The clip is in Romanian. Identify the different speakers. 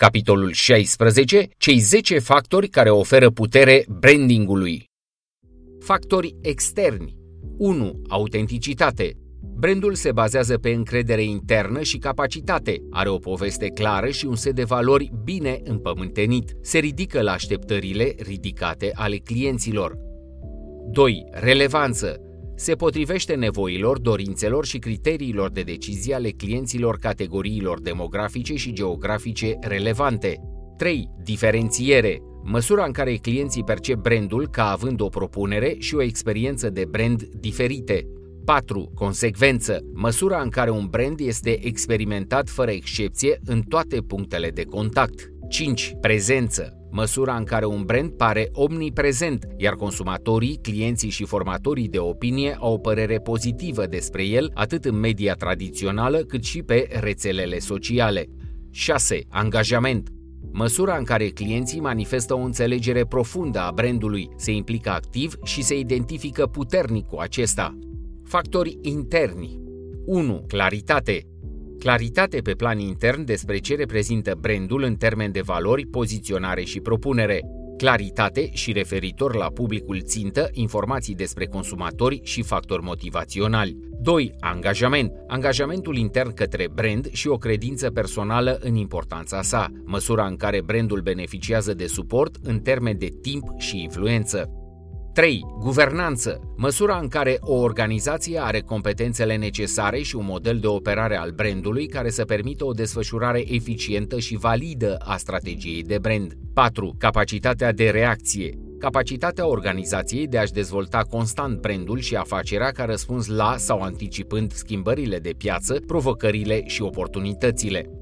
Speaker 1: Capitolul 16. Cei 10 factori care oferă putere brandingului. Factori externi 1. Autenticitate Brandul se bazează pe încredere internă și capacitate, are o poveste clară și un set de valori bine împământenit, se ridică la așteptările ridicate ale clienților. 2. Relevanță se potrivește nevoilor, dorințelor și criteriilor de decizie ale clienților categoriilor demografice și geografice relevante. 3. Diferențiere măsura în care clienții percep brandul ca având o propunere și o experiență de brand diferite. 4. Consecvență. Măsura în care un brand este experimentat fără excepție în toate punctele de contact. 5. Prezență. Măsura în care un brand pare omniprezent, iar consumatorii, clienții și formatorii de opinie au o părere pozitivă despre el, atât în media tradițională cât și pe rețelele sociale. 6. Angajament. Măsura în care clienții manifestă o înțelegere profundă a brandului, se implică activ și se identifică puternic cu acesta. Factori interni 1. Claritate. Claritate pe plan intern despre ce reprezintă brandul în termen de valori, poziționare și propunere. Claritate și referitor la publicul țintă, informații despre consumatori și factori motivaționali. 2. Angajament. Angajamentul intern către brand și o credință personală în importanța sa, măsura în care brandul beneficiază de suport în termen de timp și influență. 3. Guvernanță. Măsura în care o organizație are competențele necesare și un model de operare al brandului care să permită o desfășurare eficientă și validă a strategiei de brand. 4. Capacitatea de reacție. Capacitatea organizației de a-și dezvolta constant brandul și afacerea ca răspuns la sau anticipând schimbările de piață, provocările și oportunitățile.